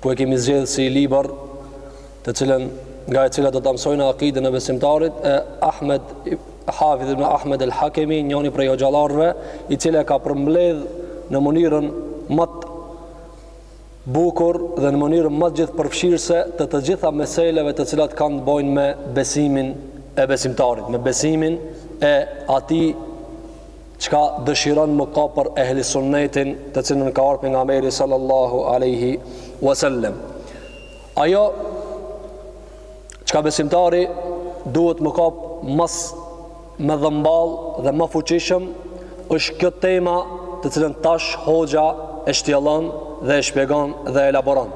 ku e kemi zgjedh si libër, të cilën nga e cilat do të mësojnë akidën e besimtarit, e Ahmed, Hafidh ibn Ahmed el Hakemi, njoni prej hoxhallarëve, i cilë e ka përmbledh në mënyrën ma të bukur dhe në mënyrën ma të gjithëpërfshirëse të të gjitha meseleve të cilat kanë të bëjnë me besimin e besimtarit, me besimin e atij Çka dëshiron me u kap për ehli sunnetin, të cilën ka ardhur pejgamberi sallallahu alaihi wasallam. Ajo çka besimtari duhet me u kap mas me dhëmballë dhe ma fuqishëm është kjo tema të cilën tash hoxha e shtjellon dhe e shpjegon dhe e elaboron.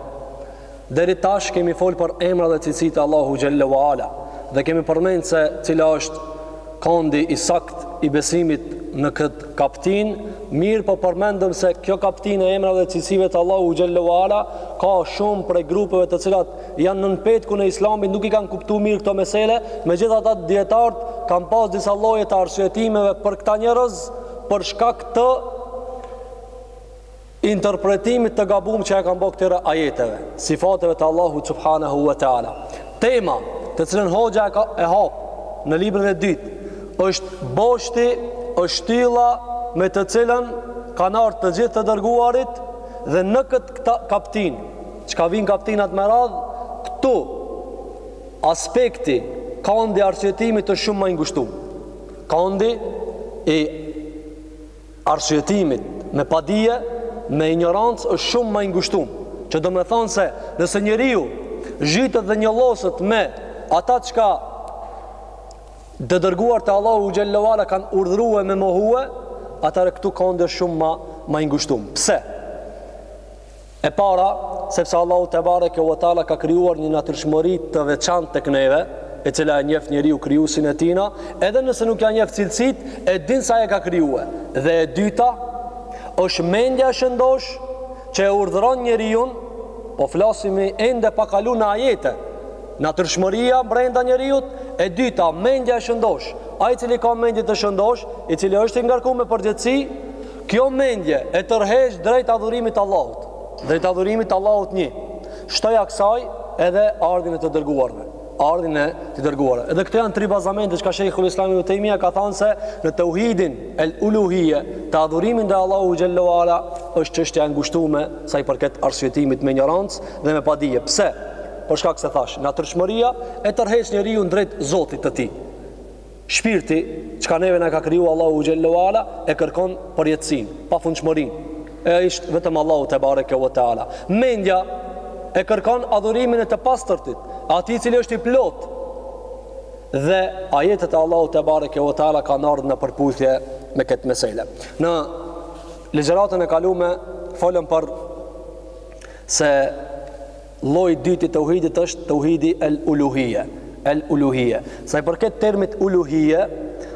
Deri tash kemi fol për emrat dhe cilësitë e Allahu xhelle ve ala dhe kemi përmend se cila është këndi i saktë i besimit në këtë kaptinë, mirëpo përmendëm se kjo kaptinë e emrave dhe cilësive të Allahu xhelle ve ala ka shumë prej grupeve të cilat janë nën petkun e Islamit nuk i kanë kuptu mirë këto mesele, megjithatë dijetarët kanë pas disa lloje të arsyetimeve për këta njerëz për shkak të interpretimit të gabum që e kanë bërë këtyre ajeteve, sifateve të Allahut subhanahu wa taala. Tema, të cilën hoxha e, e hap në librin e dytë, është boshti, është shtylla me të cilën kanë ardhur të gjithë të dërguarit dhe në këtë kaptinë, çka vijnë kaptinat me radhë, këtu aspekti këndi i arsyetimit është shumë ma i ngushtum. Këndi i arsyetimit me padije me injorancë është shumë ma i ngushtum që domethënë se nëse njeriu zhytet dhe njolloset me ata çka të dërguarit e Allahu xhelle ve ala kanë urdhërue me mohue atëherë këtu këndi është shumë ma ma i ngushtum pse? E para, sepse Allahu tebareke ve teala ka krijuar një natyrshmëri të veçantë tek neve, e cila e njeh njeriu krijuesin e tina, edhe nëse nuk ia njeh cilësitë, e din se ai e ka krijue. Dhe e dyta, është mendja e shëndoshë që e urdhëron njeriun, po flasim ende pa kalu në ajete. Natyrshmëria brenda njeriut, e dyta, mendja e shëndosh. Ai i cili ka mendje të shëndoshë, i cili është i ngarkum me përgjegjësi, Kjo mendje e tërheq drejt adhurimit të Allahut, drejt adhurimit të Allahut një. Shtoja kësaj edhe ardhin e të dërguarve, ardhin e të dërguarve. Edhe këto janë tri bazamente çka Shejhul Islam Ibn Tejmija ka thënë se në teuhidin el uluhije, te adhurimi ndaj Allahu xhelle ve ala është çështja e ngushtume sa i përket arsyetimit me injorancë dhe me padije. Pse? Për shkak se thashë, natyrshmëria e tërheq njeriun drejt Zotit të tij. Shpirti, çka neve na ka kriju Allahu xhelle ue ala, e kërkon përjetësinë, pafundshmërinë. E është vetëm Allahu tebareke ue teala. Mendja e kërkon adhurimin e të pastërtit, atij i cili është i plot. Dhe ajetet e Allahu tebareke ue teala kanë ardh në përputhje me këtë mesele. Në ligjëratën e kalume folëm për se Lloji i dytë i teuhidit është teuhidi el-uluhije, el-uluhije. Sa i përket termit uluhije,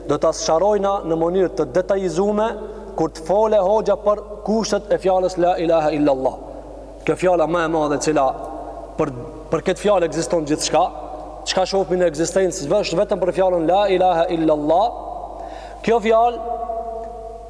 do ta sqarojna në mënyrë të detajizume kur të fole hoxha për kushtet e fjalës la ilahe illallah. Kjo fjala më e madhe e cila për këtë fjalë ekziston gjithçka, çka shofmi në ekzistencë është vetëm për fjalën la ilahe illallah. Kjo fjalë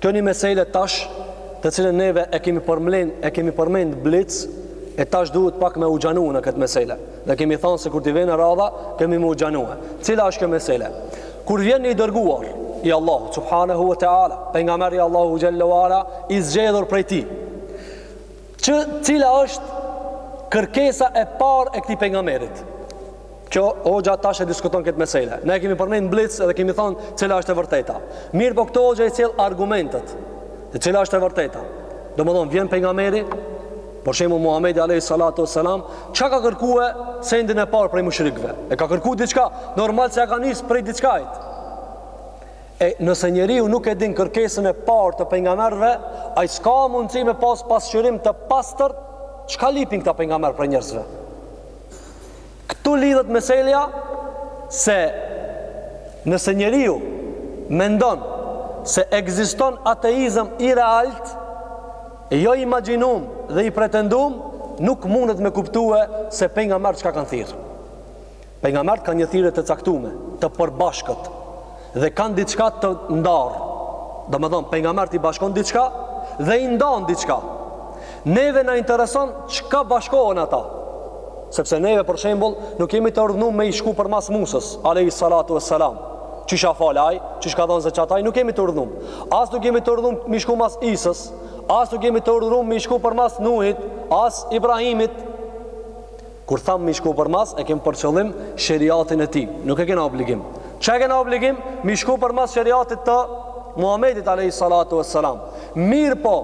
Kjo një mesele tash të cilën neve e kemi përmlen, e kemi përmen blic, e tash duhet pak me u zgjanu në këtë mesele. Dhe kemi thanë se kur t'i vjen radha, kemi me u zgjanu. Cila është kjo mesele? Kur vjen një i dërguar i Allahu subhanahu wa taala, pejgamber i Allahu xhelle ue ala i zgjedhur prej tij. Që cila është kërkesa e parë e këtij pejgamberit? Kjo hoxha tash e diskuton këtë mesele. Na e kemi përmen blic dhe kemi thonë cila është e vërteta. Mirëpo këtu hoxha i sjell argumentet. E cila është e vërteta? Domthon vjen pejgamberi, për shembull Muhamedi alayhi salatu wasalam, çka ka kërkue sendin e parë prej mushrikëve? E ka kërku diçka, normal se ja ka nis prej diçkait. E nëse njeriu nuk e din kërkesën e parë të pejgamberëve, ai s'ka mundësi me pas pasqyrim të pastër çka lipin këta pejgamberë prej njerëzve. Këtu lidhet meselja se nëse njeriu mendon se ekziston ateizëm i realt, jo i imagjinum dhe i pretendum, nuk mundet me kuptue se pejgamberë çka kanë thirrë. Pejgambert kanë një thirrje të caktume, të përbashkët dhe kanë diçka të ndarë. Domethonë pejgambert i bashkon diçka dhe i ndan diçka. Neve na intereson çka bashkohen ata. Sepse neve për shembull nuk jemi të urdhnum me i shku për mas Musës, alayhi salatu wassalam. Qysh a fal ai, qysh ka dhon zeqat ai, nuk jemi të urdhnum. As nuk jemi të urdhnum me i shku mas Isës, as nuk jemi të urdhnum me i shku për mas Nuhit, as Ibrahimit. Kur thamë mi shku për mas, e kem për qëllim sheriatin e tij. Nuk e kena obligim. Çka e kena obligim? Mi shku për mas sheriatit të Muhamedit alayhi salatu wassalam. Mirëpo,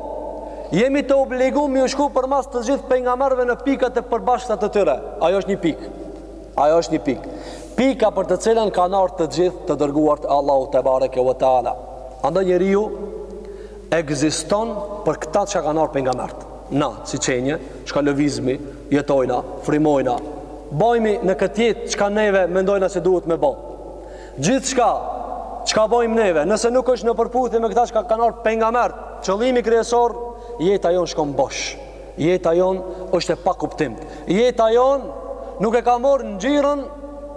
jemi të obligum mi u shku për mas të gjithë pejgamberëve në pikat e përbashkëta të tyre. Ajo është një pikë. Ajo është një pikë. Pika për të cilën kanë ardh të gjithë të dërguart e Allahu tebareke ve teala. Andaj njeriu ekziston për këta çka kanë ardh pejgamberët. Na, si qenie, çka lëvizmi, jetojna, frymojna, bojmi në këtë jetë çka neve mendojna se duhet me bo. Gjithçka çka bojmë neve, nëse nuk është në përputhje me këta çka kanë ardh pejgambert, qëllimi kryesor, jeta jon shkon bosh. Jeta jon është e pakuptim. Jeta jon nuk e ka marrë ngjyrën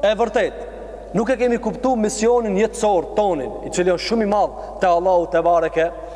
e vërtet. Nuk e kemi kuptu misionin jetësor tonin, i cili është shumë i madh te Allahu tebareke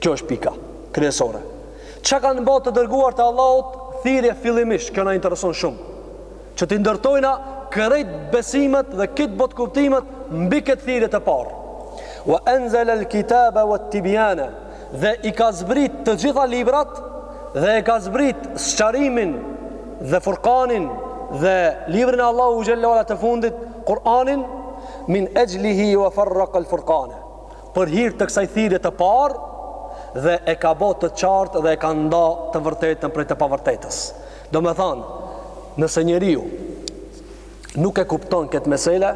Kjo është pika kryesore. Çka kanë bo të dërguarit e Allahut thirrje fillimisht, kjo na intereson shumë. Që t'i ndërtojna krejt besimet dhe krejt botëkuptimet mbi këtë thirrje të parë. Wa anzal al-kitaba wat-tibyana dhe i ka zbrit të gjitha librat dhe i ka zbrit sqarimin dhe Furqanin dhe librin e Allahu xhel-le ue ala të fundit Kur'anin min ajlihi wa farraqa al-furqana për hir të kësaj thirrje të parë dhe e ka bo të qartë dhe e ka nda të vërtetën prej të pavërtetës. Domethanë, nëse njeriu nuk e kupton këtë mesele,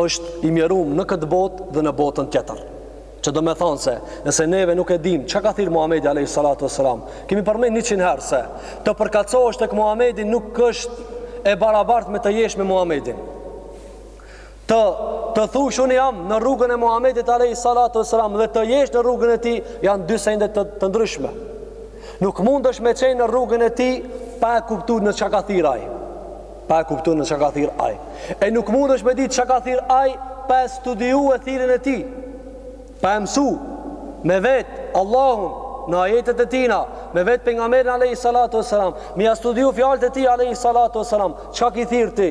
është i mjerum në këtë botë dhe në botën tjetër. Që domethanë se, nëse neve nuk e dim, çka ka thirr Muhamedi a.s. Kemi përmend njëqind herë se, të përkatësohesh tek Muhamedi nuk është e barabartë me të jesh me Muhamedin. Të, të thush unë jam në rrugën e Muhammedit alejhi salatu selam dhe të jesh në rrugën e tij janë dy sende të, të ndryshme. Nuk mundesh me qenë në rrugën e tij pa e kuptu në çka ka thirr ai. Pa e kuptu në çka ka thirr ai. E nuk mundesh me ditë çka ka thirr ai pa e studiu thirrjen e tij. Pa e mësu me vetë Allahun në ajetet e tina, me vetë pejgamberin alejhi salatu selam, me ia studiu fjalët e tij alejhi salatu selam, çka ki thirr ti?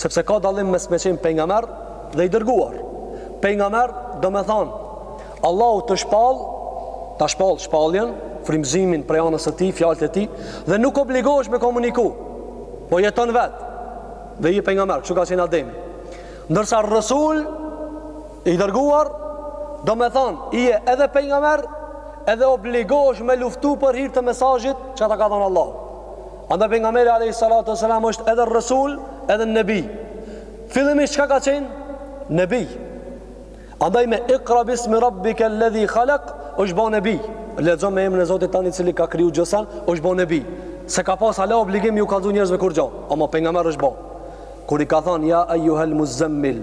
Sepse ka dallim mes me qenë pejgamber dhe i dërguar. Pejgamber domethonë, Allahu të shpall, ta shpall shpalljen, frymëzimin prej anës së tij, fjalët e tij, dhe nuk obligohesh me komuniku, po jeton vetë, dhe je pejgamber, kështu ka qenë Ademi. Ndërsa resul, i dërguar, domethonë, je edhe pejgamber, edhe obligohesh me luftu për hir të mesazhit, që ta ka dhonë Allahu. Andaj pejgamberi alejhi salatu selam është edhe rresul, edhe nebi. Fillimisht çka ka qenë? Nebi. Andaj me ikra bismi rabbike alladhi khalaq është bo nebi. Lexo me emrin e Zotit tan i cili ka kriju gjithsen, është bo nebi. S'e ka pas ala obligim ju kallzu njerëzve kurgjo, ama pejgamber është bo. Kur i ka thanë ja ayyuhal muzammil.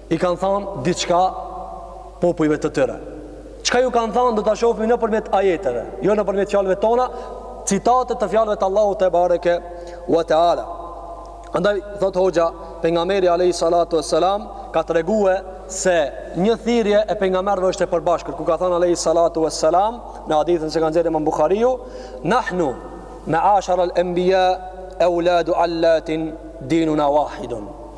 I kanë thanë diçka popujve të tyre. Çka ju kanë thanë do ta shohim nëpërmjet ajeteve, jo nëpërmjet fjalëve tona, citate të fjalëve të Allahut tebareke wa taala. Andaj thotë hoxha pejgamberi alayhi salatu wassalam ka tregue se një thirrje e pejgamberëve është e përbashkët, ku ka thënë alayhi salatu wassalam në hadithin që ka nxjerr Imam Buhariu, nahnu ma'ashara al-anbiya awladu allatin dinuna wahidun.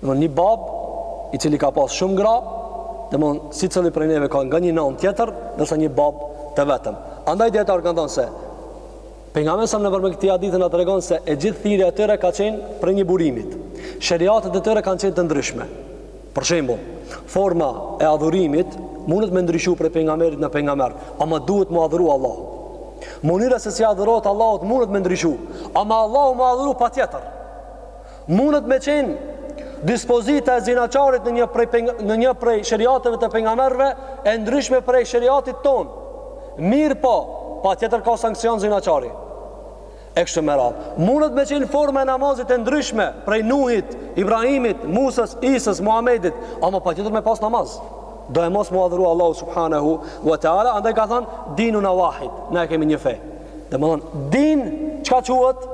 Domthon një bab i cili ka pas shumë gra, domthon secili prej neve ka nga një nënë tjetër, ndërsa një bab të vetëm. Andaj dijetarët kanë thënë se pejgamberi alayhi salam nëpërmjet këtij hadithi na tregon se e gjithë thirrja e tyre ka qenë prej një burimit. Sheriatet e tyre kanë qenë të ndryshme. Për shembull, forma e adhurimit mundet me ndryshu prej pejgamberit në pejgamber, ama duhet mu adhuru Allah. Mënyra se si adhurohet Allahut mundet me ndryshu, ama Allahu mu adhuru patjetër. Mundet me qenë dispozita e zinaqarit në një prej në një prej sheriateve të pejgamberëve e ndryshme prej sheriatit tonë. Mirëpo, patjetër ka sanksion zinaqari. E kështu me radhë. Mundet me qenë forma e namazit e ndryshme prej Nuhit, Ibrahimit, Musës, Isës, Muhamedit, ama patjetër me pas namaz. Doemos mu adhuru Allahu subhanahu wa taala, andaj ka thënë dinuna wahid, ne kemi një fe. Domethënë, din, çka quhet?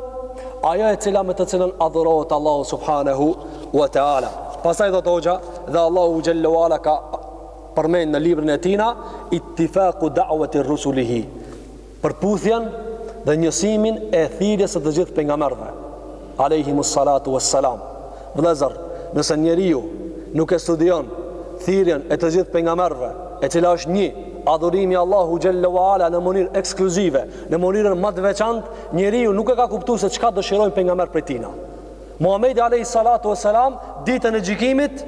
Ajo e cila me të cilën adhurohet Allahu Subhanehu wa Teala. Pastaj thotë hoxha, dhe Allahu xhalla wa ala ka përmen në librin e tina, ittifaku da'ueti rusulihi, përputhjen dhe njësimin e thirrjes së të gjithë pejgamberëve. Alejhimus salatu was salam. Vëllezër, nëse njeriu nuk e studion thirrjen e të gjithë pejgamberëve, e cila është një adhurimi i Allahut xhalla wa ala në mënyrë ekskluzive, në mënyrën më të veçantë, njeriu nuk e ka kuptu se çka dëshirojnë pejgamberët prej tina. Muhamedi alayhi salatu was salam ditën e gjykimit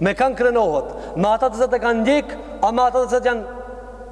me kan krenohet, me ata të cilët e kanë ndjek, a me ata të cilët janë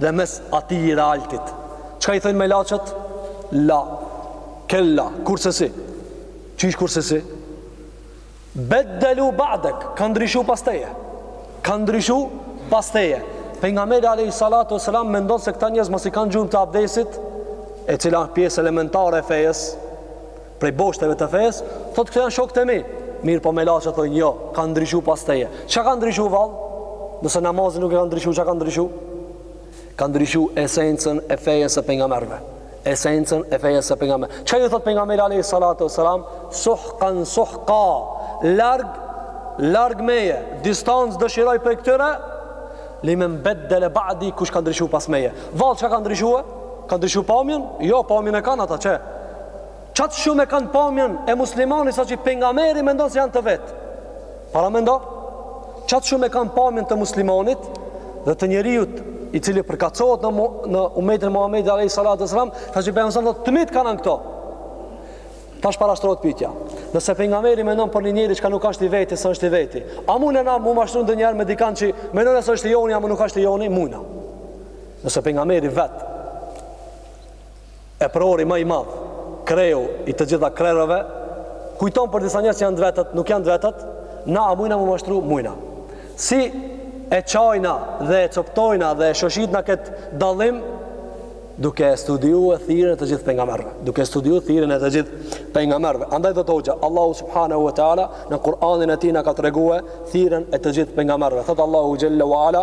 dhe mes atij i realtit. Çka i thojnë melaqet? La, kella, kurrsesi. Qysh kurrsesi? Beddelu ba'dek, kanë ndryshu pas teje. Kanë ndryshu pas teje. Pejgamberi alejhi salatu we selam, mendon se këta njerëz masi kanë gjurmë të abdesit, e cila pjesë elementare e fejes, prej boshteve të fesë, thotë këta janë shokët e mi. Mirëpo melaqet thojnë jo, kanë ndryshu pas teje. Çka kanë ndryshu vallë? Nëse namazin nuk e kanë ndryshu, ça kanë ndryshu? Kanë ndryshu esencën e fejes së pejgamberëve. Esencën e fejes së pejgamberëve. Çka ju thotë pejgamberi Alejhi Salatu we Salam? Suhkan suhka, larg, larg meje, distancë dëshiroj prej këtyre, limen beddele ba'di kush ka ndryshu pas meje. Vallë çka kanë ndryshu e? Kanë ndryshu pamjen? Jo, pamjen e kanë ata, qe? Qaq shum e kan pamjen e muslimanit sa që pengameri mendon se janë të vet. Para mendo, qaq shum e kan pamjen të muslimanit dhe të njeriut i cili përkatsohet në, në umetin e Muhammedit alejhi salatu ve selam, sa që pengameri mendon të mit kanë kanë këto. Tash parashtrohet pyetja. Nëse pejgamberi mendon për një njeri çka nuk asht i veti, s'është i veti. A mujna na m'u mashtru ndonjëherë me dikan që mendojna se është i joni apo nuk është i joni, mujna. Nëse pejgamberi vet Eprori ma i madh, kreu i të gjitha krerëve, kujton për disa njerëz që janë të vetët, nuk janë të vetët, na a mujna m'u mashtru, mujna. Si e çajna dhe e coptojna dhe e shoshitna këtë dallim, duke e studiue thirrjen e të gjithë pengamerve, duke e studiu thirrjen e të gjithë pengamerve. Andaj tha hoxha, Allahu subhanahu wa ta'ala në Kur'anin e tij na ka tregue thirrjen e të gjithë pengamerve. Thotë Allahu xhelle wa ala,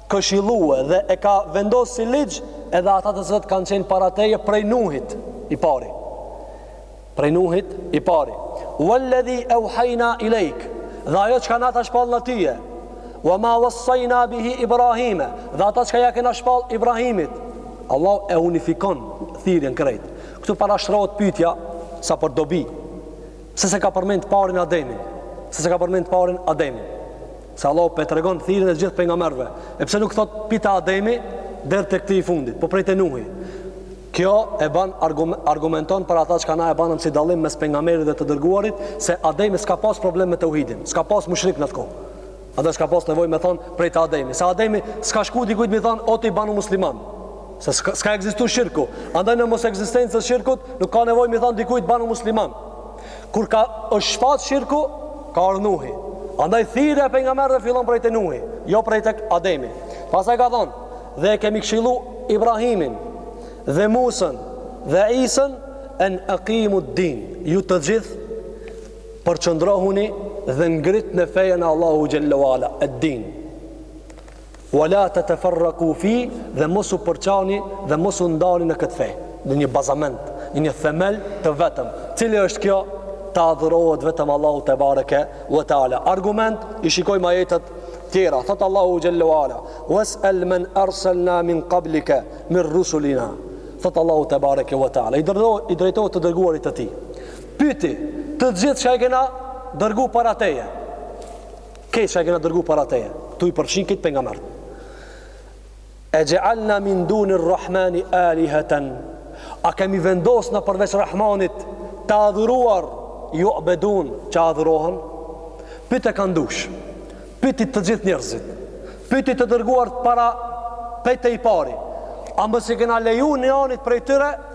këshillue dhe e ka vendosë si ligj edhe ata të cilët kanë qenë para teje prej Nuhit i pari prej Nuhit i pari walladhi awhayna ilayk dhe ajo çka na ta shpallëm tyje wa ma wassayna bihi ibrahime dhe ata çka ja kena shpall Ibrahimit Allahu e unifikon thirrjen krejt këtu parashtrohet pyetja sa për dobi pse s'e ka përmend t'parin Ademin pse s'e ka përmend t'parin Ademin Se Allahu p'e tregon thirrjen e gjithë pejgamberëve. E pse nuk thot prej te Ademi deri tek ti i fundit, po prej te Nuhi. Kjo e ban argumentin për ata çka na e banëm si dallim mes pejgamberit dhe të dërguarit se Ademi s'ka pas problem me tauhidin, s'ka pas mushrik në atë kohë. Andaj s'ka pas nevojë me thon prej te Ademi. Se Ademi s'ka shku dikujt m'i thon o ti banu musliman. Se s'ka, s'ka ekzistu shirku. Andaj në mosekzistencë të shirkut nuk ka nevojë m'i thon dikujt banu musliman. Kur ka është shfaq shirku, ka ardh Nuhi. Andaj thirrja e pejgamberëve fillon prej te Nuhi, jo prej tek Ademi. Pastaj ka thon, dhe e kemi këshillu Ibrahimin dhe Musan dhe Isan en aqimu din, ju të gjithë përqendrohuni dhe ngritni fejën e Allahut xhelle ue ala, ed-din. Wa la tatafarraku fi dhe mos u përçani dhe mos u ndani në këtë fe, në një bazament, në një themel të vetëm. Cili është kjo? Të adhurohet vetëm Allahu tebareke u teala. Argument i shikojm ajetet tjera. Thot Allahu xhelle u ala, "Was'al man arsalna min qablika min rusulina." Thot Allahu tebareke u teala, i dërgoj i drejtohet të dërguarit të tij. Pyti të gjithë çka i kena dërgu para teje. Krejt çka i kena dërgu para teje, ktu i përfshin krejt pejgamberët. E ja'alna min dunir rahmani alihatan. A kemi vendos na përveç Rahmanit të adhuruar ju'bedun që adhurohen? Pyte kan dush, pyti të gjithë njerëzit, pyti të dërguarit para prej te i pari, a mos i kena leju njanit prej tyre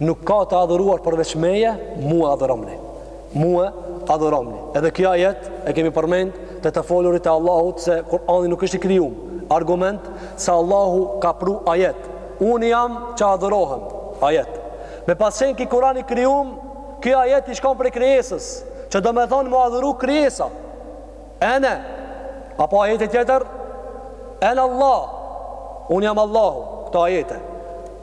Nuk ka të adhuruar përveç meje, mua adhuromni. Mua adhuromni. Edhe kjo ajet e kemi përmend te të folurit e Allahut se Kur'ani nuk është i krijuar. Argument se Allahu ka pru ajet. Unë jam që adhurohem. Ajet. Me pas qenë ky Kur'ani i krijuar, kjo ajet i shkon prej krijesës, që domethonë m'u adhuru krijesa. Ana apo ajeti tjetër? Ana Allah. Unë jam Allahu. Këto ajete.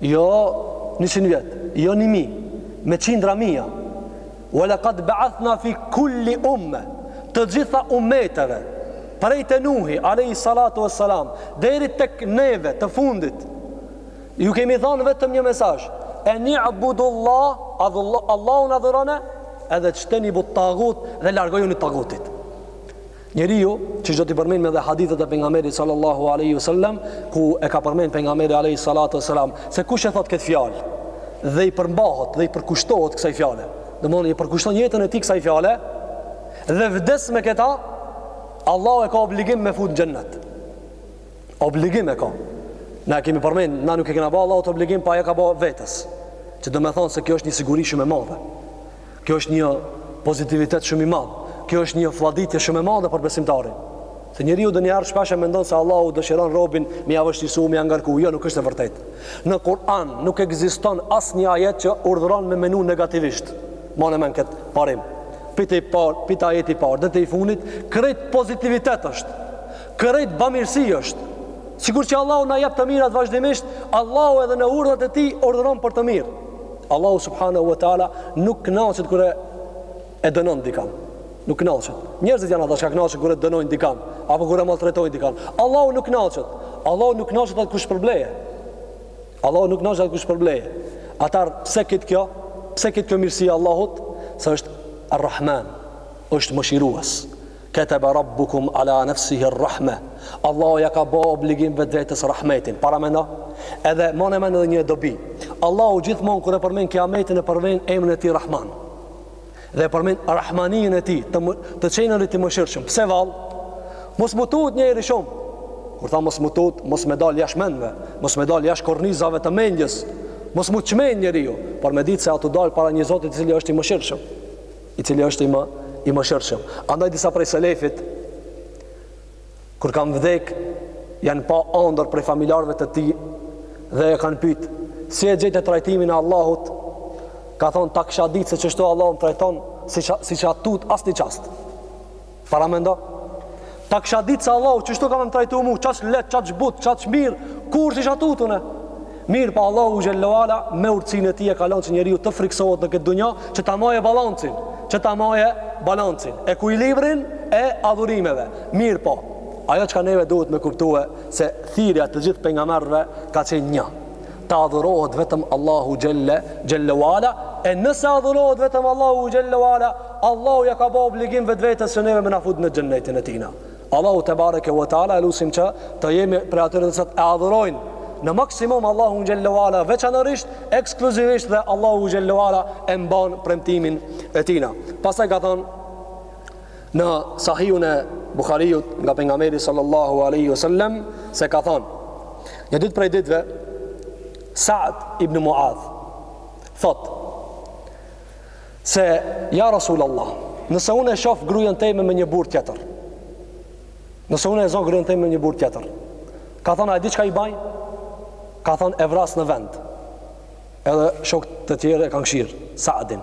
Jo një qind vjet, jo ni mijë, me qindra mija. Wa laqad ba'athna fi kulli umme, të gjitha ummeteve, prej te Nuhi alejhi salatu ves selam deri tek ne ve të fundit, ju kemi thanë vetëm një mesazh, eni'budullah, Allahun adhurone, vexhtenibut tagut dhe largojuni tagutit. Njeriu që do t'i përmendim edhe hadithet e pejgamberit sallallahu alaihi wasallam ku e ka përmend pejgamberi alaihi salatu wasalam se kush e thot këtë fjalë dhe i përmbahet dhe i përkushtohet kësaj fjale. Domethonë i përkushton jetën e tij kësaj fjale dhe vdes me këta Allahu e ka obligim me e fut në xhennet. Obligim e ka. Na e kemi përmend, na nuk e kena ba Allahut obligim po ja ka ba vetes. Që domethonë se kjo është një siguri shumë e madhe. Kjo është një pozitivitet shumë i madh. Kjo është një flladitje shumë e madhe për besimtarin. Se njeriu ndonjëherë shpesh e mendon se Allahu dëshiron robit me ia vështirësuar, me ia ngarkuar. Jo, nuk është e vërtetë. Në Kur'an nuk ekziston asnjë ajet që urdhëron me menu negativisht. Mane n'men këtë parim. Pi te i parë, pi te ajeti i parë, deri te i funit, krejt pozitivitet është. Krejt bamirësi është. Sikur që Allahu na jep të mirat vazhdimisht, Allahu edhe në urdhrat e tij urdhëron për të mirë. Allahu subhanahu wa taala nuk kënaqet kur e dënon dikan. Nuk kënaqet. Njerëzit janë ata që kënaqen kur e dënojnë dikan apo kur e maltretojnë dikan. Allahu nuk kënaqet. Allahu kënaqet atë kur shpërblen. Allahu kënaqet atë kur shpërblen. Atëherë pse gjithë kjo? Pse gjithë kjo mirësi e Allahut? Se është Ar-Rahman, është mëshirues. Ketebe Rabbukum ala nefsihi rrahme, Allahu ja ka bo obligim vetvetes rahmetin. Paramendo, edhe mone n'mend edhe një dobi. Allahu gjithmonë kur e përmend Kiametin e përmend emrin e Tij Rahman. Dhe e përmend Rahmanin e Tij, të qenurit i mëshirshëm. Pse vallë? Mos m'u tut njeri shumë. Kur them mos m'u tut, mos me dal jashtë mendve, mos me dal jashtë kornizave të mendjes. Mos m'u çmend njeriu, por me ditë se ai do dal para një Zoti i cili është i mëshirshëm. i cili është i mëshirshëm. Andaj disa prej selefit kur kanë vdek janë pa n'ëndërr prej familjarëve të tij dhe e kanë pyet si e gjete trajtimin e Allahut ka thonë ta kisha ditë se kështu Allahu më trajton s'isha tut asnjë çast Paramendo, ta kisha ditë se Allahu qështu ka me më trajtu mu, qaq lehtë, qaq butë, qaq mirë, kurrë s'isha tutun-e? Mirëpo Allahu xhele ue ala me urtësinë e tij e ka lonë që njeriu të friksohet në këtë dunja, që ta maje balancin, që ta maje balancin, ekuilibrin e adhurimeve. Mirëpo, ajo çka neve duhet me kuptue se thirrja e të gjithë pejgamberëve ka qenë një. të adhurohet vetëm Allahu xhele, xhele ue ala, e nëse adhurohet vetëm Allahu xhele ue ala, Allahu ja ka ba obligim vetvetes që neve me na fut në xhennetin e tina. Allahu tebareke ve teala, e lusim që të jemi prej atyre të cilët e adhurojnë në maksimum Allahun xhele ue ala veçanërisht, ekskluzivisht dhe Allahu xhele ue ala e mban premtimin e tina. Pastaj ka thonë, Në Sahihun e Buhariut nga pejgamberi sallallahu alaihi wasallam se ka thonë: Një ditë prej ditëve Sa'd ibn Mu'adh thot se ja Rasulullah, nëse unë e shof grujen teme me një burrë tjetër. Nëse unë e zo grujen teme me një burrë tjetër. Ka thonë a e di çka i baj? Ka thonë e vras në vend. Edhe shokët e tjerë e kanë këqyr Sa'din.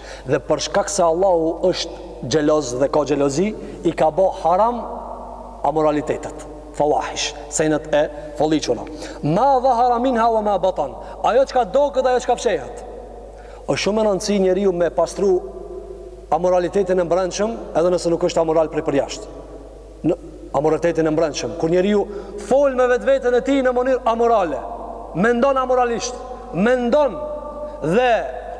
Dhe për shkak se Allahu është xheloz dhe ka xhelozi, i ka bo haram amoralitetet, fawahish, senet e fëlliqura. Ma dhahara minha wa ma batan. Ajo çka doket, ajo çka fshehet. Është shumë me rëndësi njeriu me pastru amoralitetin e mbrendshëm, edhe nëse nuk është amoral prej përjashtë. amoralitetin e mbrendshëm, kur njeriu fol me vetveten e tij në mënyrë amorale, mendon amoralisht, mendon dhe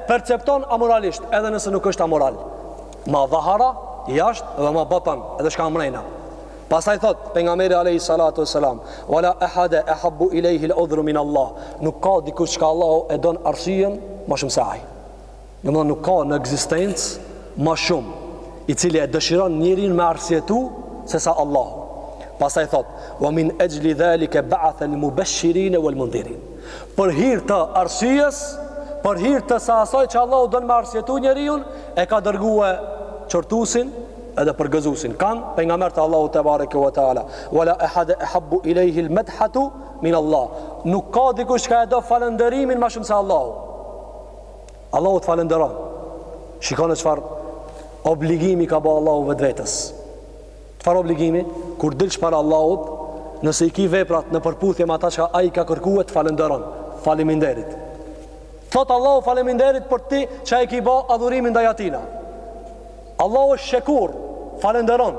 percepton amoralisht, edhe nëse nuk është amoral. Ma dhahara jashtë edhe ma batan, edhe çka mrena. Pastaj thot pejgamberi alejhi salatu ue selam, wala ehade ehabbu ilejhi l-udhru min Allah, nuk ka dikush çka Allahu e don arsyen, ma shumë se ai. Domethënë nuk ka në ekzistencë ma shumë i cili e dëshiron njeriun me arsyetu se sa Allahu. Pastaj thot: "Wa min ajli dhalika ba'atha al-mubashirin wal-mundhirin." Për hir të arsyes, për hir të asaj që Allahu don me arsyetu njeriun, e ka dërgu qortusin edhe përgëzusin. Kan pejgamberët e Allahut tebareke ve teala, "Wala ahad ahabbu ilayhi al-midhatu min Allah." Nuk ka dikush çka e do falënderimin ma shumë se Allahu. Allahu të falënderon. Shikone çfarë obligimi i ka ba Allahu vetvetes. Çfarë obligimi? Kur dilsh para Allahut, nëse i ki veprat në përputhje me ata çka ai ka kërku, të falënderon. Faleminderit. Thot Allahu faleminderit për ti që e ki ba adhurimin ndaj atina. Allahu është Shekur, falënderon.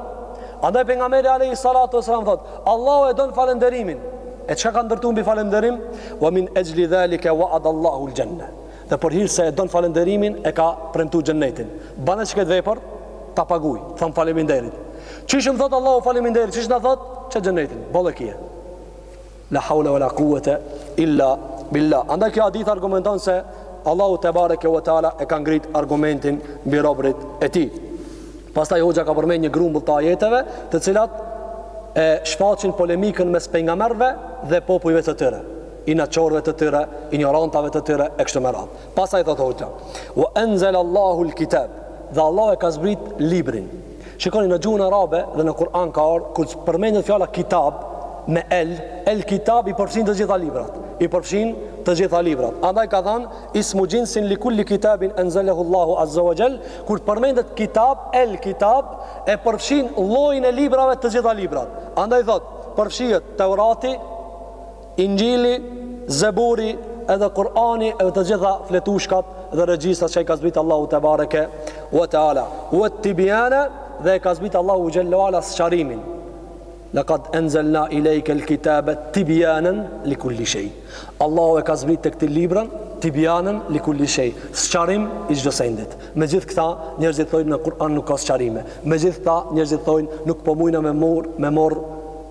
Andaj pejgamberi alayhi salatu wasallam thot, Allahu e don falënderimin. E çka ka ndërtu mbi falënderim? Wa min ajli zalika wa'ada Allahu al-janna. Dhe për hir se e don falënderimin, e ka premtuar xhennetin. Bane qët vepër, ta paguaj. Tham faleminderit. Qysh më thot Allahu faleminderit, qysh na thot, qe xhennetin. Boll e kije. La haule wala kuwete illa billah. Andaj ky hadith argumenton se Allahu tebareke ve teala e ka ngrit argumentin mbi robrit e tij. Pastaj hoxha ka përmend një grumbull të ajeteve, të cilat e shfaqin polemikën mes pejgamberëve dhe popujve të tyre, inaçorëve të tyre, injorantave të tyre e kështu me radhë. Pastaj thot hoxha: "Wa anzala Allahu al-kitab", dhe Allahu e ka zbrit librin. Shikoni në gjuhën arabe dhe në Kur'an ka ardh kur përmendet fjala kitab me el, el kitab i përfshin të gjitha librat. I përfshin të gjitha librat. Andaj ka thanë ismu jinsin li kulli kitabin anzalahu Allahu azza wa jall, kur përmendet kitab, el kitab e përfshin llojin e librave të gjitha librat. Andaj thot, përfshihet Teurati, Injili, Zeburi edhe Kur'ani edhe të gjitha fletushkat dhe regjistrat që i ka zbrit Allahu tebareke ve teala. Wa tibyana dhe e ka zbrit Allahu xhelle ue ala sqarimin. Laqad anzalna ilayka al-kitaba tibyanan li kulli shay. Allahu e ka zbrit tek ti librin tibyanan li kulli shay. Sqarim i çdo sendit. Megjithëkëtë njerëzit thonë në Kur'an nuk ka sqarime. Megjithëkëtë njerëzit thonë nuk po mujna me marr me marr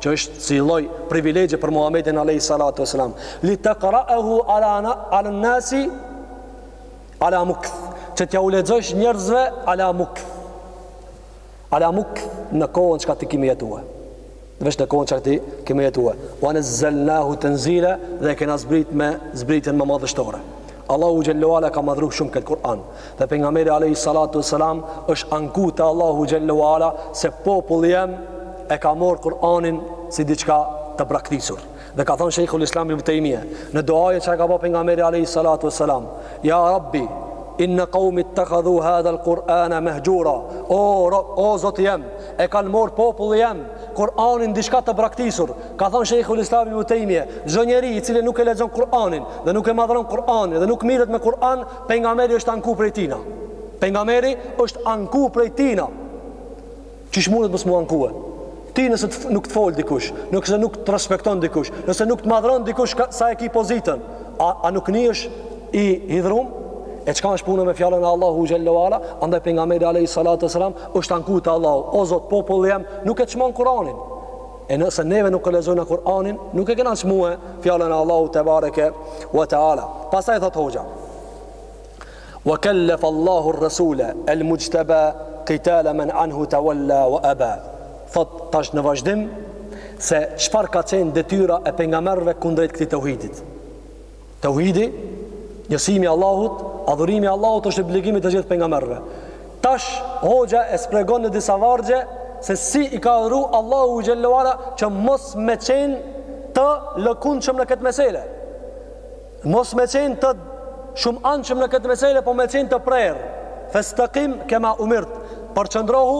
që është si lloj privilegje për Muhamedin alayhi salatu wasalam li taqra'ahu ala ala nasi ala mukth që t'jau lexosh njerëzve ala mukth ala mukth në kohën çka t'i ki mijet veç në kohën çka t'i ki mijet wa nazzalnahu tanzila dhe e kena zbrit me zbritjen më madhështore Allahu xhelle ue ala ka madhru shumë këtë Kur'an. Dhe pejgamberi alayhi salatu wasalam është anku te Allahu xhelle ue ala se populli jem e ka marr Kur'anin si diçka të braktisur. Dhe ka thonë Sheikhul Islam Ibn Taymija, në duanë që e ka ba pejgamberi alayhi salatu wasalam, ya ja Rabbi inna qawmi ittakhadhu hadha al-Qur'ana mahjura. O o Zoti jem, e kanë marr populli jem Kur'anin diçka të braktisur. Ka thanë Shejhul Islam Ibn Tejmije, çdo njeri i cili nuk e lexon Kur'anin dhe nuk e madhron Kur'anin dhe nuk mirret me Kur'an, pejgamberi është anku prej tina. Pejgamberi është anku prej tina. Qysh munet mos mu ankue? Ti nëse të, nuk të fol dikush, nëse nuk të respekton dikush, nëse nuk të madhron dikush ka, sa e ki pozitën, a, a nuk nihesh i hidhrum? E çka asht puna me fjalën e Allahut xhelle ue ala? Andaj pejgamberi alayhi salatu wasalam është anku te Allahu, o Zot populli jem, nuk e çmon Kur'anin. E nëse neve nuk e lexojna Kur'anin, nuk e kena çmue fjalën e Allahut tebareke ve teala. Pastaj thot hoxha. Wa kallafa Allahu ar-rasula al-mujtaba qitala man anhu tawalla wa aba. Thot tash në vazhdim se çfarë ka qenë detyra e pejgamberëve kundrejt këtij tauhidit. Tauhidi, njësimi i Allahut, adhurimi i Allahut është obligim i të gjithë pejgamberëve. Tash hoxha e shpjegon në disa vargje se si i ka urdhëru Allahu xhelle ve ala që mos me qenë të lëkundshëm në këtë mesele. Mos me qenë të shumanshëm në këtë mesele, po me qenë të prerë. Festekim kema umirt, përqëndrohu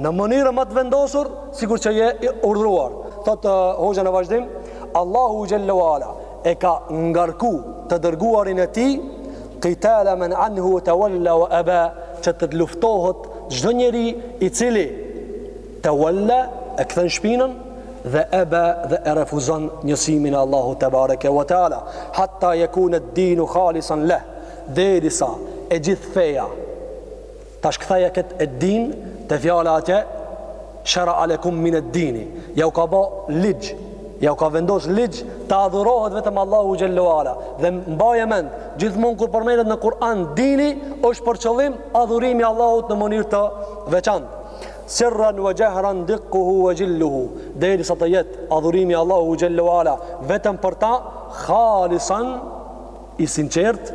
në mënyrë ma të vendosur, sikur që je urdhëruar. Thotë uh, hoxha në vazhdim, Allahu Jalla wa Ala e ka ngarku të dërguarin e tij qitala men anhu tawalla wa aba që të të luftohet çdo njeri i cili tawalla e kthen shpinën dhe eba dhe e refuzon njësimin e Allahu tebareke wa ta'ala hatta jekuned dinu khalisan leh derisa e gjithë feja Tash ktheje këtë ed-din te fjala atje shara'a lekum mined dini ja u ka ba ligj ja u ka vendos ligj të adhurohet vetëm Allahu xhelle ve ala dhe mbaje mend gjithmon kur përmendet në Kur'an dini është për qëllim adhurimi Allahut në mënyrë të veçantë sirran ve xhehran dikkuhu ve xhilluhu derisa të jetë adhurimi Allahu xhelle ve ala vetëm për ta khalisan i sinqert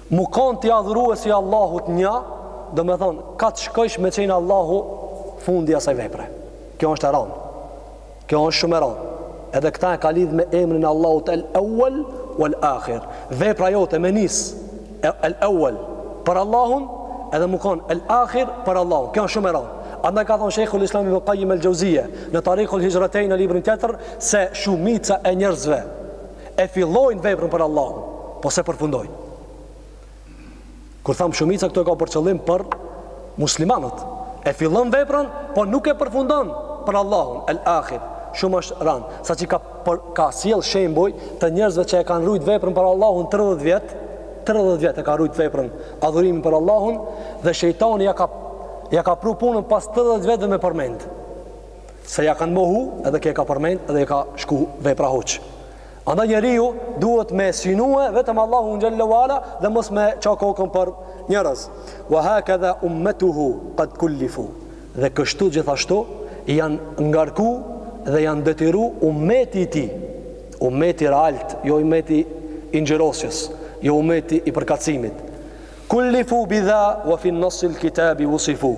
Me kan ti adhurues i Allahut nja, domethënë, kah të shkojsh me qenë Allahu fundi asaj vepre. Kjo asht e randë. Kjo asht shumë e randë. Edhe këta e ka lidh me emrin e Allahut el ewwel wal akhir. Vepra jote me nis el ewwel për Allahun, edhe me kan el akhir për Allahun. Kjo shumë e randë. Andaj ka thonë Sheikhul Islam Ibn Qayyim al-Jauziyje në Tarikul Hijratain në librin tjetër se shumica e njerëzve e fillojnë veprën për Allahun, po s'e përfundojnë. Kur tham shumica këtu e ka për qëllim për muslimanët, e fillon veprën, po nuk e përfundon për Allahun, el akhir, shumë është e randë, saqë ka, për, ka sjell shembuj të njerëzve që e kanë rujt veprën për Allahun 30 vjetë, 30 vjetë e ka rujt veprën adhurimin për Allahun dhe shejtani ja ka, ja ka pru punën pas 30 vjetëve me përmendë. se ja kanë mohu edhe ky e ka përmend edhe i ka shku vepra huq andaj njeriu duhet me synue vetëm Allahun xhelle ve ala dhe mos me ça kokën për njerëz wa hakedha ummetuhu kad kullifu dhe kështu gjithashtu janë ngarku dhe janë detyru ummeti i tij ummeti real jo ummeti i njërosjes jo ummeti i përkatësimit kullifu bi dha wa fi nassil kitabi wusifu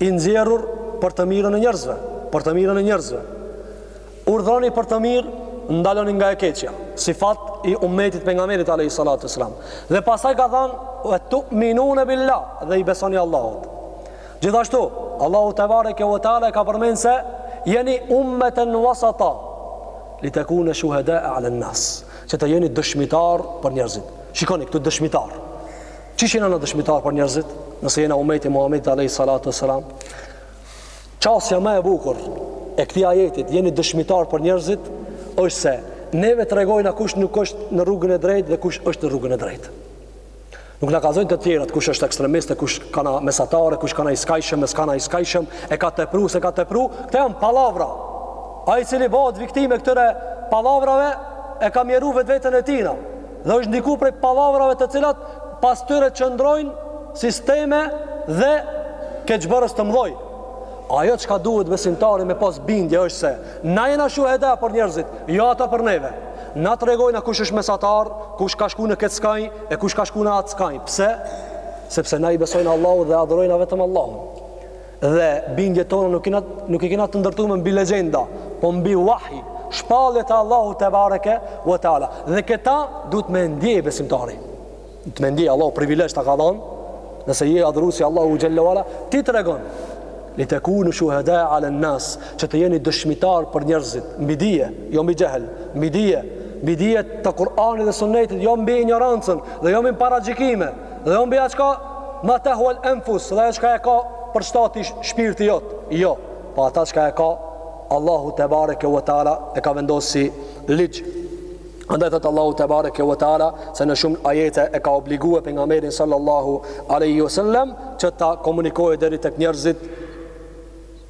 I nxjerrur për të mirën e njerëzve, për të mirën e njerëzve. Urdhëroni për të mirë, ndaloni nga e keqja. Sifat i ummetit Pejgamberit alayhi salatu wasalam. Dhe pastaj ka thanë wa tu'minuna billah dhe i besoni Allahut. Gjithashtu, Allahu tebareke ve teala e ka përmend se jeni ummeten wasata li takuna shuhada 'ala an-nas. Që të jeni dëshmitar për njerëzit. Shikoni këtu dëshmitar. Qysh jena na dëshmitar për njerëzit, nëse jena umeti i Muhammedit alejhi salatu ve selam. Qasja më e bukur e këtij ajetit, jeni dëshmitar për njerëzit, është se neve tregojna kush nuk është në rrugën e drejtë dhe kush është në rrugën e drejtë. Nuk na kallzojnë të tjerët, kush është ekstremist, kush kanë mesatar, kush kanë i skajshëm, e s'kanë i skajshëm, e ka tepru, s'e ka tepru, këta janë pallavra. Ai i cili bëhet viktimë e këtyre pallavrave, e ka mjeru vetveten e tijna. dhe është ndiku prej pallavrave të cilat pas tyre qëndrojnë sisteme dhe keqbërës të mdhoj. Ajo çka duhet besimtari me pas bindje është se na jena shuheda për njerëzit, jo ata për neve. Na tregojna kush është mesatar, kush ka shku në këtë skaj e kush ka shku në atë skaj. Pse? Sepse na i besojna Allahut dhe adhurojna vetëm Allahun. Dhe bindjet tona nuk nuk i kena të ndërtume mbi legjenda, po mbi wahj, shpallje të Allahut tebareke ve teala. Dhe këta duhet me ndje besimtari. Duhet me ndje Allahu privilegj ta ka dhanë, nëse je adhurues i Allahut xhel-le ve ala, ti tregon li tekunu shuhedae alen-nas që të jeni dëshmitar për njerëzit mbi dije, jo mbi xhehl mbi dije, mbi dije të Kur'anit dhe Sunnetit jo mbi injorancën dhe jo mbi paragjykime Dhe jo mbi ata çka ma tehvel enfus dhe ata çka e ka për shtati shpirti jot. Jo, po ata çka e ka Allahu tebareke ve teala e ka vendosë si ligj. Andaj thotë Allahu tebareke ve teala se në shumë ajete e ka obligue Pejgamberin sallallahu aleyhi ve sallem që ta komunikojë deri tek njerëzit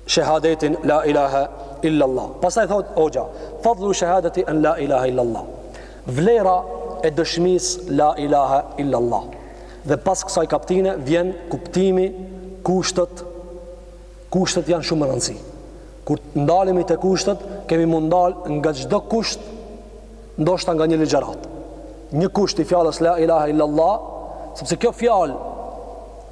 shehadetin la ilahe illallah. Pasaj thot hoxha, fadlu shahadeti en la ilahe illallah. Vlera e dëshmisë la ilahe illallah. Dhe pas kësaj kaptine vjen kuptimi kushtet, kushtet janë shumë me rëndësi. Kur ndalemi te kushtet, kemi me u ndal nga çdo kusht, ndoshta nga një ligjëratë. Një kusht i fjalës la ilahe illallah, sepse kjo fjalë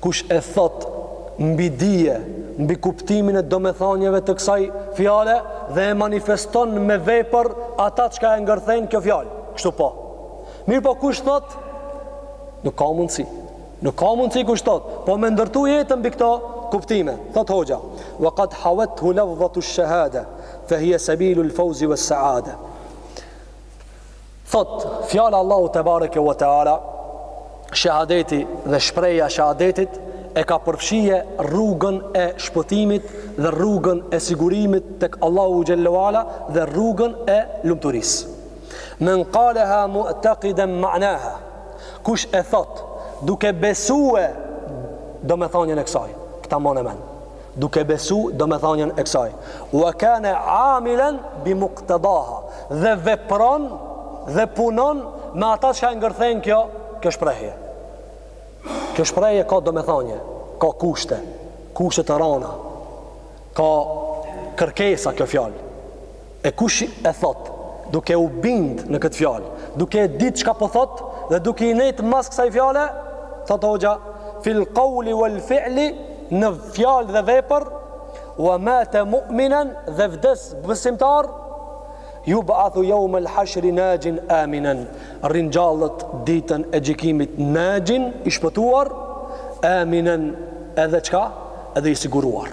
Kush e thotë mbi dije, mbi kuptimin e domethanjeve të kësaj fjale dhe e manifeston me vepër ata çka e ngërthen kjo fjalë. Kështu po. Mirëpo kush thotë, nuk ka mundësi. Nuk ka mundësi kush thotë, po me ndërtu jetën mbi këto kuptime. Thotë hoxha, wa qad hawat hu lafdhatu shahada, fa hiya sabilu al-fawzi was-saada. Thotë, fjala e Allahut tebareke ve teala, Shehadeti dhe shprehja e shahadetit e ka përfshije rrugën e shpëtimit dhe rrugën e sigurimit tek Allahu xhalla ve ala dhe rrugën e lumturisë. Men qalaha mu'taqidan ma'naha. Kush e thotë duke besue domethanien e kësaj, këta mane mend. duke besu domethanien e kësaj wa kana amilan bi muqtadaha dhe vepron dhe punon me ata çka e ngërthen kjo kjo shprehje kjo shprehje ka domethanie ka kushte kushte të rana ka kërkesa kjo fjalë E kush e thot, duke u bind në këtë fjalë, duke e ditë çka po thot dhe duke i nejt mas kësaj fjale, thot hoxha, fil qouli wal fi'li në fjalë dhe vepër, wa mata mu'minan dhe vdes besimtar, yub'athu yawm al hashr najin aminan. Ringjallët ditën e gjykimit najin i shpëtuar, aminan edhe çka? Edhe i siguruar.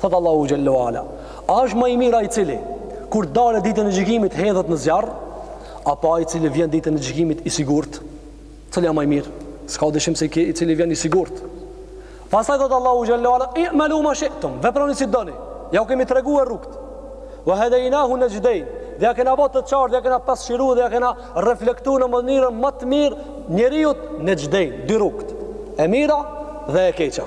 Thot Allahu Xhellu Ala, a është ma i mirë ai i cili kur dalë ditën e gjykimit hedhet në zjarr, apo ai i cili vjen ditën e gjykimit i sigurt? Cili a ma i mirë? S'ka dyshim se ai cili vjen i sigurt. Pastaj thot Allahu Xhellu Ala, i'malu ma shi'tum, veproni si doni. Ja u kemi tregu rrugt. Wa hadainahu najdain. Dhe ja kena bo të qartë, ja kena pasqyru dhe ja kena reflektu në mënyrën ma të mirë njeriut najdain, dy rrugt. E mira dhe e keqa.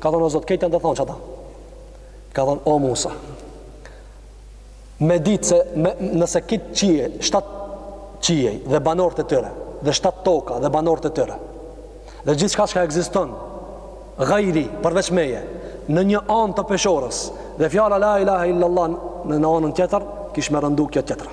Ka thonë, o Zot, këta e thonë që ata. Ka thonë, o Musa, me ditë se me, nëse kitë qiej, shtatë qiej dhe banorët e tyre, dhe shtatë toka dhe banorët e tyre, dhe gjithçka çka ekziston, gajri, përveç meje, në një anë të peshorës, dhe fjala la ilaha illallah në, në anën tjetër, kish me rëndu kjo tjetra.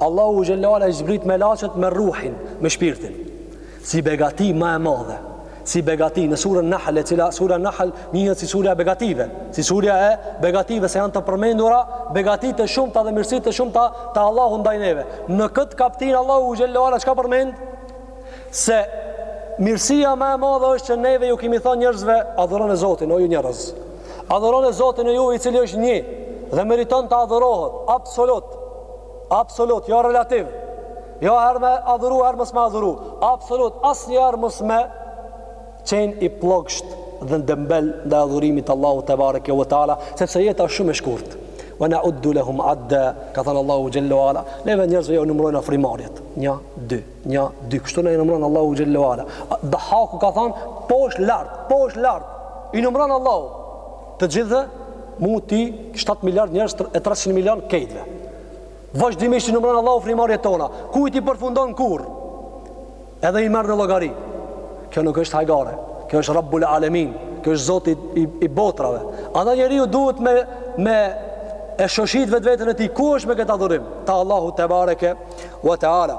Allahu xhelle ve ala i zbrit melaqet me ruhin, me shpirtin. Si begati më e madhe, si begati në surën Nahl, e cila sura Nahl njihet si surja e begative, si surja e begative se janë të përmendura begati të shumta dhe mirësi të shumta të Allahut ndaj neve. Në këtë kaptinë Allahu xhelle ve ala çka përmend? Se mirësia ma e madhe është që neve ju kemi thënë njerëzve adhuroni Zotin, o ju njerëz. Adhuroni Zotin e juv i cili është një dhe meriton të adhurohet absolut. Absolut, jo relativ. Jo herë me adhuru, herë mos me adhuru. Absolut, asnjëherë mos me qenë i plogësht dhe dembel ndaj adhurimit Allahut tebareke ve teala, sepse jeta është shumë e shkurt. Ve neuddu lehum adda, ka thanë Allahu xhelle ve ala, neve njerëzve jau numrojmë frymëmarrjet. Nja, dy, nja, dy, kështu na i numron Allahu xhelle ve ala. Dahaku ka thanë, poshtë lart, poshtë lart. I numron Allahu. Të gjithëve mbi shtatë miliard njerëz tr- e treqind milion krejtve. Vazhdimisht i numëron Allahu frymarrjet tona. Kujt i përfundon kur? Edhe i merr në llogari. Kjo nuk është hajgare. Kjo është Rabbul Alamin. Kjo është Zoti i, i botrave. Andaj njeriu duhet me me e shoshit vetveten e tij. Ku është me këtë adhurim? Te Allahu tebareke ve teala.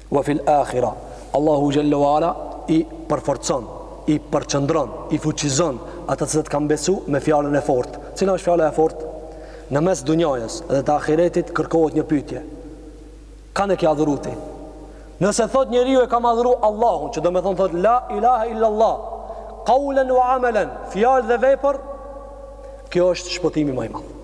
Wa fil akhira, Allahu Jalla wa Ala i përforcon, i përqëndron, i fuqizon ata të cilët kanë besu me fjalën e fortë. Cila është fjala e fortë? Në mes dunjajës dhe të ahiretit kërkohet një pyetje. Kënë e ki adhuru ti? Nëse thot njeriu e kam adhuru Allahun, që domethonë thot La ilaha illallah, kaulen ue amelen, fjalë dhe vepër, kjo është shpëtimi ma i madh.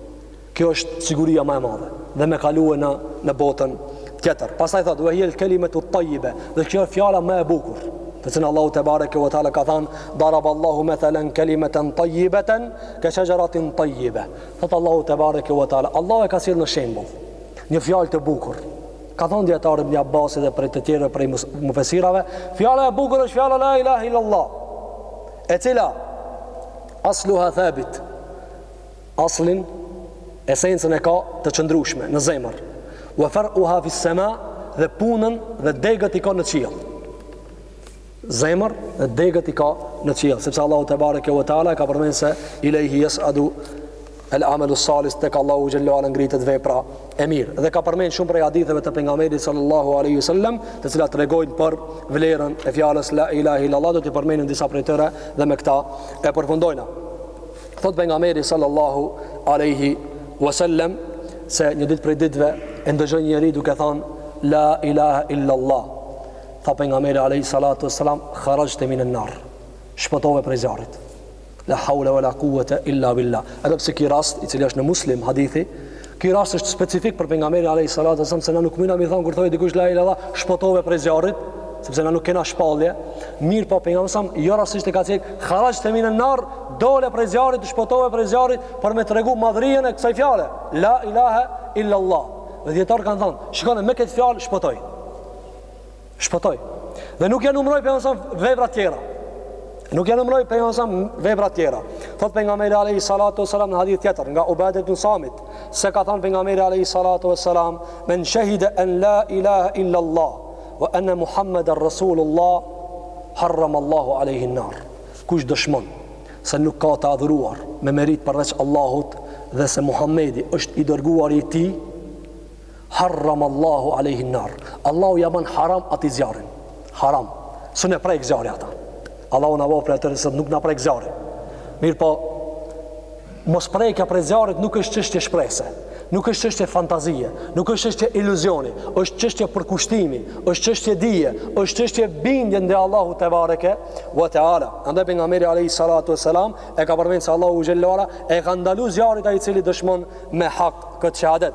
Kjo është siguria më e madhe dhe me kalue në në botën tjetër. Pastaj thotë wa hiya al-kalimatu at-tayyiba, dhe kjo është fjala më e bukur, të cilën Allahu tebareke ve teala ka thënë daraballahu mathalan kalimatan tayyibatan ka shajaratin tayyiba. Thot Allahu tebareke ve teala, Allahu e ka sjell shembull një fjalë të bukur. Ka thënë dietari Ibn Abbas dhe prej të tjerëve prej mufesirave, fjala e bukur është fjala la ilaha illallah, e cila asluha thabit, Aslin, esencën e ka të qëndrueshme, në zemër. Wa far'uha fi s-sama, dhe punën dhe degët i ka në qiell. Zemër dhe degët i ka në qiell, sepse Allahu tebareke ve teala ka përmendur se ilayhi yas'adu al-amalu s-salih tek Allahu xhelle ue ala ngritet vepra e mirë. Dhe ka përmendur shumë prej haditheve të pejgamberit sallallahu alaihi wasallam, të cilat tregojnë për vlerën e fjalës la ilaha illallah, do t'i përmendim disa prej tyre dhe me këta e përfundojna. Thotë pejgamberi sallallahu alaihi wasallam se një ditë prej ditëve e ndëgjoi një njeri duke thënë la ilaha illa allah. Tha pejgamberi alaihi salatu wasalam kharajte min an-nar. Shpëtove prej zjarrit. La hawla wala quwwata illa billah. Edhe pse ky rast i cili është në Muslim hadithi Ky rast është specifik për pejgamberin alejhi salatu wasallam se na nuk muna me i thon kur thotë dikush la ilaha illallah shpotove prej zjarrit, sepse na nuk kena shpallje. Mirëpo pejgamberi sa jo rastisht e ka thënë kharajte min an-nar dole prej zjarrit shpotove prej zjarrit për me tregu madhërinë e kësaj fjale la ilaha illallah. Dhe dietar kan thon, shikoni me këtë fjalë shpotoi. Shpëtoj. Dhe nuk ia numëroi pejgamberi vepra tjera. Nuk ia numëroi pejgamberi veprat tjera. Thot pejgamberi alejhi salatu wasallam në hadith tjetër, nga Ubade ibn Samit, se ka thonë pejgamberi alejhi salatu wasallam, men shahide en la ilaha illa Allah, ve enne Muhammeden Rasulullah, harram Allahu alejhi nar. Kush dëshmon, se nuk ka të adhuruar me meritë përveç Allahut, dhe se Muhammedi është i dërguari i tij, Harrama Allahu alejhin nar. Allahu ja ban haram atij zjarrin. Haram. S'un e prek zjarri ata. Allahu na boftë prej atyre se nuk na prek zjarri. Mirëpo, mosprekja prej zjarrit nuk është çështje shprese. Nuk është çështje fantazie. Nuk është çështje iluzioni. është çështje përkushtimi. është çështje dije. është çështje bindje në Allahun tebareke ve teala. Andaj pejgamberi alejhi salatu ve selam e ka përmend se Allahu xhele ve ala e ka ndalu zjarrit ai i cili dëshmon me hak këtë shehadet.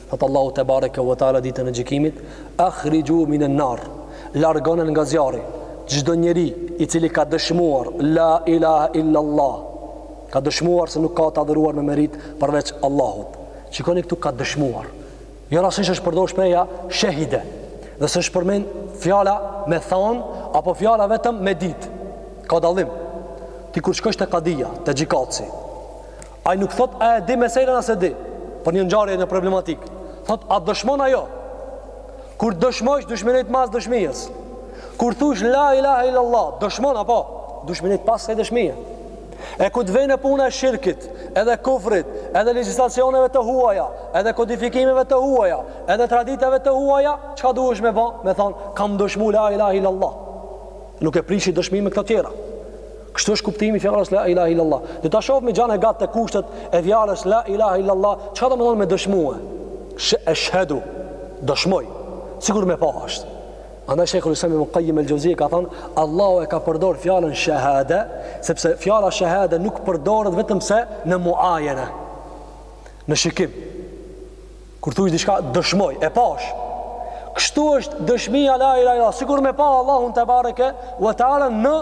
Thotë Allahu tebareke ve teala ditën e gjykimit, Ahrixhu minen nar, largonen nga zjarri çdo njeri i cili ka dëshmuar la ilaha illa Allah, ka dëshmuar se nuk ka të adhuruar me meritë përveç Allahut. Shikoni këtu ka dëshmuar. Jo rastësisht është përdor shprehja shehide dhe s'është përmend fjala me thon apo fjala vetëm me dit. Ka dallim. Ti kur shkosh te kadia, te gjikatësi, Ai nuk thot a e di meselen a s'e di, për një ngjarje, një problematikë. Thot a dëshmon a jo? Kur dëshmojsh duhesh me nit mas dëshmijes. Kur thosh la ilaha illallah, dëshmon a po, duhesh me nit pas saj dëshmije. E kur të vjen puna e shirkit, edhe kufrit, edhe legjislacioneve të huaja, edhe kodifikimeve të huaja, edhe traditave të huaja, çka duhesh me bo? Me thon kam dëshmu la ilaha illallah. Nuk e prishi dëshminë me këto tjera. Kështu është kuptimi i fjalës la ilaha illallah. Do ta shohim gjanë e gatë te kushtet e fjalës la ilaha illallah, çka do me thonë me dëshmue? Eshhedu, dëshmoj. Sikur me pa është. Andaj Sheikhul Islam Ibn Qayyim al-Jawzi ka thënë, Allahu e ka përdor fjalën shehade, sepse fjala shehade nuk përdoret vetëm se në muajene, në shikim. Kur thujsh diçka dëshmoj, e pashë. Kështu është dëshmia la ilaha illallah, sikur me pa Allahun tebareke ve teala në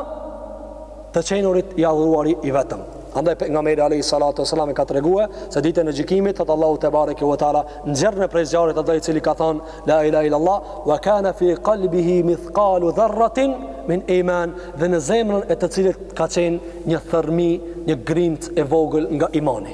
të qenurit i adhuruari i vetëm. Andaj pejgamberi alayhi salatu wasalam e ka treguar se ditën e gjykimit thot Allahu tebareke ve teala nxjerrne prej zjarrit atë i cili ka thon la ilaha illallah wa kana fi qalbihi mithqalu dharratin min iman dhe në zemrën e të cilit ka qenë një thërmi, një grimcë e vogël nga imani.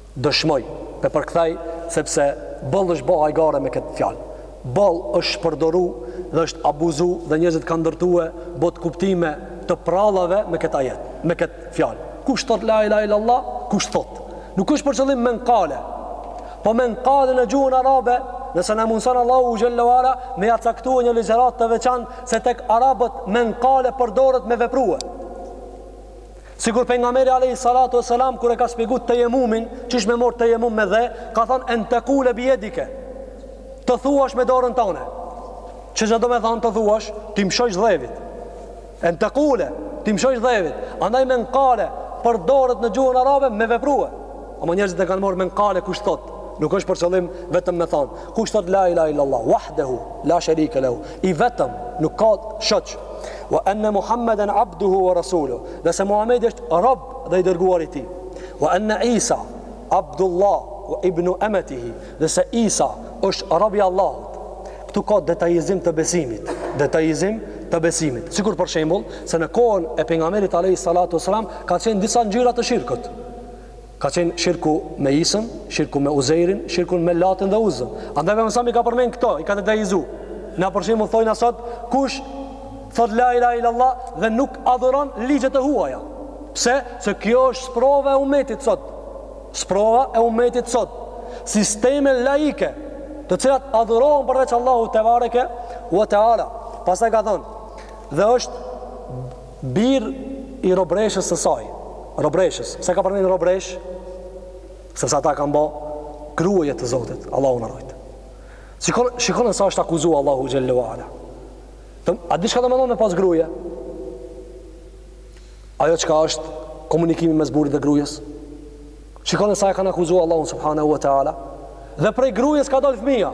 Dëshmoj, pe përkthej sepse boll është bo hajgare me këtë fjalë. Boll është përdoru dhe është abuzu dhe njerëzit kanë ndërtue botëkuptime të prallave me këtë ajet, me këtë fjalë. Kush thot la ilahe illallah, kush thot. Nuk është për qëllim men kale. Po men kale në gjuhën arabe, nëse na mundson Allahu xhele ve ala me ja caktue një ligjëratë të veçantë se tek arabët men kale përdoret me veprue. Sikur pejgamberi alayhi salatu wasalam kur e ka shpjeguar tejemumin, qysh me mor tejemum me dhe, ka thënë en taqule bi yadika. Të thuash me dorën tane. Çka do me thonë të thuash, t'i mshojsh dheut. En taqule, t'i mshojsh dheut. Andaj men qale përdoret në gjuhën arabe me veprua. Ama njerëzit e kanë morë men qale kush thot. Nuk është për qëllim vetëm me thonë. Kush thot la ilaha illallah wahdahu la sharika lahu. i vetëm nuk ka shoq wa anna muhammeden abduhu wa rasulu dhe se muhammedi është rob dhe i dërguar i tij wa anna isa abdullah wa ibnu emetihi dhe se isa është rob i allahut këtu ka detajizim të besimit detajizim të besimit sikur për shembull se në kohën e pejgamberit alayhi salatu wasalam ka qenë disa ngjyra të shirkut Ka qenë shirku me Isën, shirku me Uzejrin, shirku me Latin dhe Uzën. Andaj dhe mësami ka përmen këto, i ka detajizu. Na për shembull thojna sot, kush thot la ila ila Allah dhe nuk adhuron ligjet e huaja. Pse? Se kjo është sprova e umetit sot. Sprova e umetit sot. Sisteme laike, të cilat adhurohen përveç Allahu tebareke ue teala. Pastaj ka thonë, dhe është Bir i robreshës së saj. Robreshës. Pse e ka përmen robresh? Sepse ata e kanë bo gruje të Zotit, Allahu na rujt. Shikon, shikon sa është akuzuar Allahu xhallahu ala. A di çka do me thonë me pas gruje? Ajo çka është komunikimi mes burrit dhe grujes? Shikon se sa e kanë akuzuar Allahu subhanahu wa taala. Dhe prej grujes ka dalë fmija.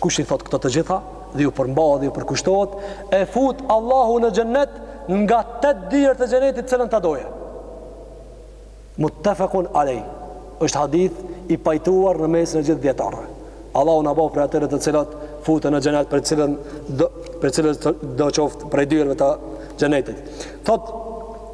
Kush i thotë këto të gjitha dhe ju përmbahet dhe ju përkushtohet, e fut Allahu në xhennet nga tetë dyert e xhennetit cilën ta doje. Muttafaqun alej. Është hadith i pajtuar në mesin e gjithë dietarëve. Allahu na bëftë prej atyre të cilët futen në xhennet prej cilëndo prej cilëndo qoftë prej dyerve të xhennetit. Thotë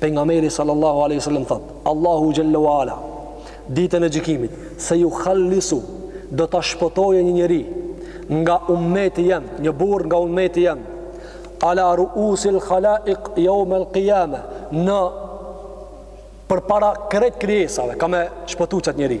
Pejgamberi sallallahu alaihi wasallam thotë, Allahu xhallahu ala, ditën e gjykimit, se ju khallisu do ta shpëtojë një njeri nga ummeti jem, një burrë nga ummeti jem. Ala ruusil khalaiq yawm al-qiyama, në përpara krejt krijesave, ka me shpëtu qat njeri.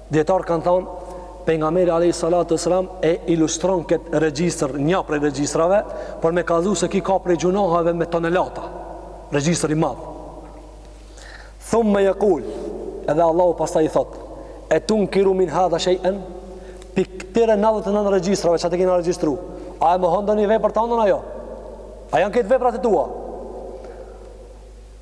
Dijetarët kanë thonë pejgamberi alayhi salatu wasalam e ilustron këtë regjistër një prej regjistrave për me kallzu se ky ka prej gjynahave me tonelata regjistër i madh thumme jekul edhe Allahu pastaj i thot e tunkiru min hadha shejen pi këtyre 99 regjistrave që t'i kena regjistru a e mohon donji vepër tanën a jo a janë këto veprat e tua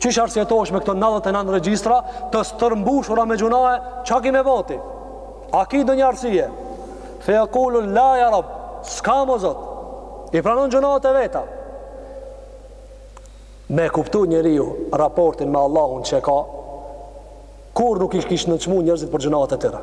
Qysh arsyetohesh me këto 99 regjistra të stërmbushura me gjynahe, çka ki me vete? A ki ndonjë arsye? Fe jekulu la ja rab, s'ka më zot, i pranon gjunaat e veta. Me kuptu njeri ju raportin me Allahun që ka, kur nuk ish kish në qmu njërzit për gjunaat e tëra.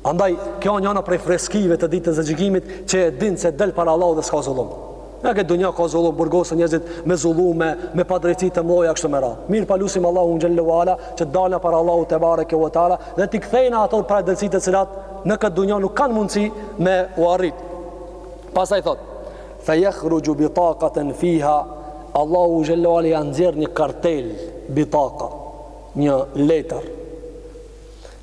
Andaj, kjo janë prej freskive të ditës së gjykimit që e din se del para Allahu dhe s'ka zullum. Në këtë dunja ka zullum, burgosen njerëzit me zullume, me padrejtësi të mëdha kështu me radhë. Mirëpo lusim Allahun xhallahu ala që të dalna para Allahu tebareke ve teala dhe t'i kthejna ato padrejtësi të cilat në këtë dunja nuk kanë mundësi me u arrit. Pastaj thot: "Fa yakhruju bitaqatan fiha" Allahu xhallahu ala ja nxjerr një kartelë bitaka, një letër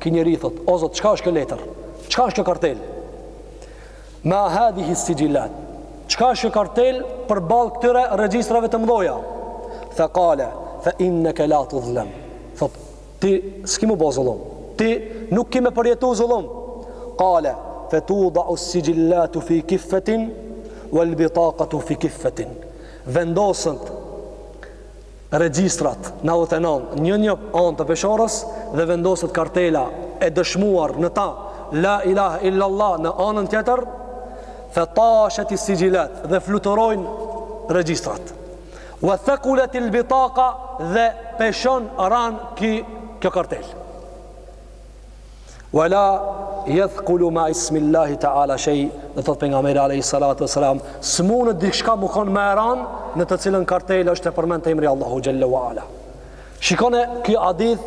Ky njeri thot, o Zot, çka është kjo letër? Çka është kjo kartelë? Ma hadhihi sijilat. Çka është kjo kartelë përballë këtyre regjistrave të mëdha? Fa qala, fa innaka la tuzlam. Thot, ti s'ki me t'u bo zullum. Ti nuk ki me përjetu zullum. Qala, fa tuda as-sijilatu fi kiffatin wal bitaqatu fi kiffatin. Vendosen regjistrat nëntëdhjetë e nëntë në një anë të Peshorës dhe vendoset kartela e dëshmuar në ta La ilahe illallah në anën tjetër fe tashet issigjilat dhe fluturojnë regjistrat wa thekulet il bitaka dhe peshon randë kjo kartelë Wala yathqulu ma ismillahi ta'ala shay, dhe thot pejgamberi alayhi salatu wasalam, s'munet diçka me kon ma randë në të cilën kartelë është i përmendt emri Allahu xhalla wala. Shikone ky hadith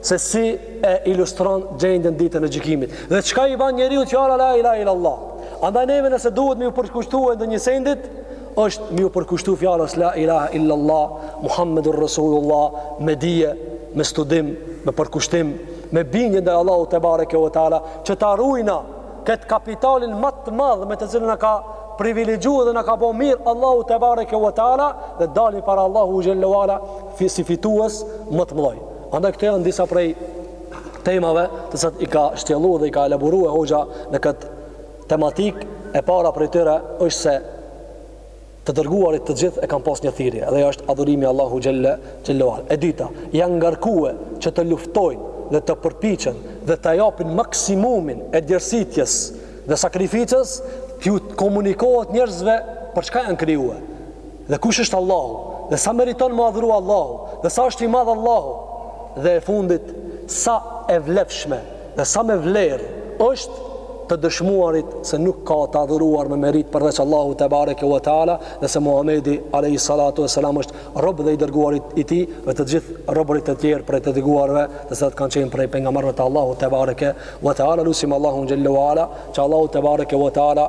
se si e ilustron gjendën ditën e gjykimit. Dhe çka i ban njeriu t fjala la ilaha illallah. Andaj neve nëse duhet me ju përkushtu ndonjë sendit, është me ju përkushtu fjalës la ilaha illallah Muhammedur Rasulullah me dije, me studim, me përkushtim, me bindje ndaj Allahut tebareke ve teala, që ta rujna këtë kapitalin ma të madh me të cilën na ka privilegju dhe na ka bo mirë Allahu tebareke ve teala dhe dalim para Allahu xhallahu ala si fitues më të mëdhoj. Andaj këto janë disa prej temave të cilat i ka shtjellu dhe i ka elaboru hoxha në këtë Tematikë, e para prej tyre është se të dërguarit të gjithë e kanë pas një thirrje, edhe ajo është adhurimi i Allahut xhelle xhelalu. E dyta, janë ngarkue që të luftojnë dhe të përpiqen dhe të japin maksimumin e djersitjes dhe sakrificës t'ju komunikohet njerëzve për çka janë krijue. Dhe kush është Allahu, dhe sa meriton me adhuru Allahu, dhe sa është i madh Allahu, dhe e fundit, sa e vlefshme dhe sa me vlerë është të dëshmuarit se nuk ka të adhuruar me meritë përveç Allahut te bareke ue teala dhe se Muhamedi alejhi salatu ue selam është rob dhe i dërguari i tij dhe të gjithë robërit të tjerë prej të dërguarve të cilat kanë qenë prej pejgamberëve të Allahut te bareke ue teala lusim Allahun xhellahu ala që Allahu te bareke ue teala